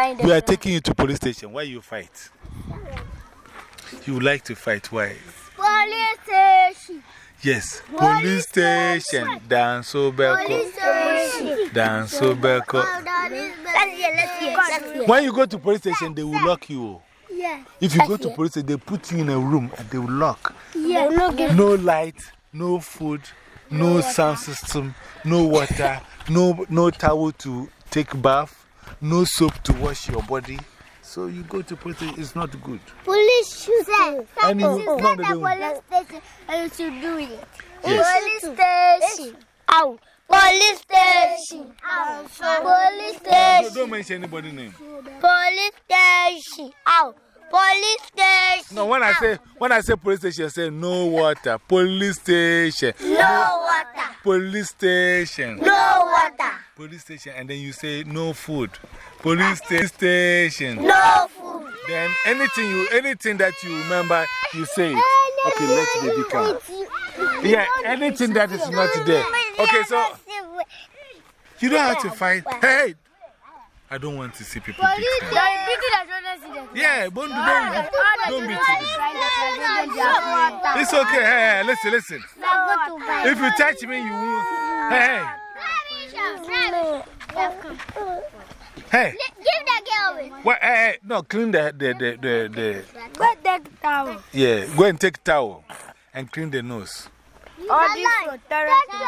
blinded. We are taking you to police station. Why you fight? You like to fight. Why? Police station. Yes. Police station. Dan Sobeko. station. Dan Sobeko. When you go to police station, they will lock you. Yes. If you go to police station, they put you in a room and they will lock. Yes. No light, no food, no sound system, no water, no, no towel to take bath, no soap to wash your body. So you go to police it's not good. Police shoot you. And you- Police no, the police station and you should do it. Yes. Police station. Ow. Police station. Ow. Police No, station. don't mention anybody's name. Police station. Ow. Police station. No, when I say, when I say police station, I say no water. Police station. No water. Police station. No water. Police station. And then you say no food. Police sta- station. No food. Then anything you, anything that you remember, you say it. Okay, let baby come. Yeah, anything that is not there. Okay, so you don't have to fight. Hey, I don't want to see people beat them. Yeah, don't, don't, don't beat them. It's okay. Hey, hey, listen, listen. If you touch me, you won't. Hey, hey, hey. Give that girl it. What, hey, hey, no, clean the, the, the, the, the, What that towel? yeah, go and take towel and clean the nose. All this for therapy.